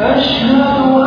أشهد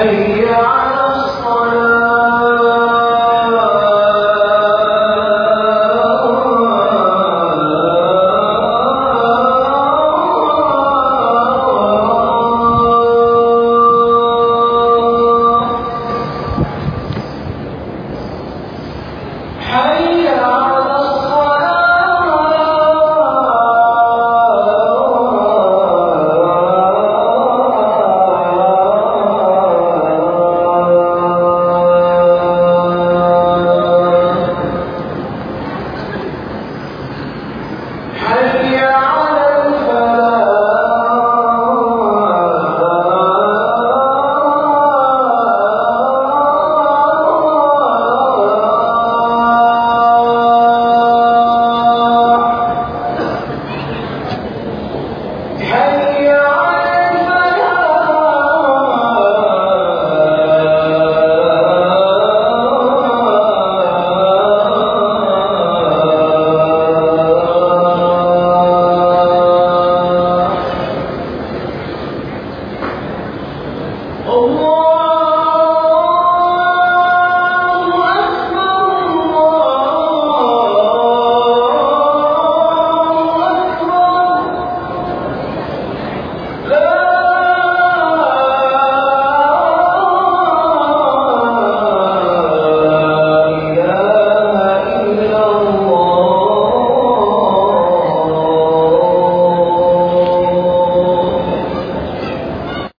حي على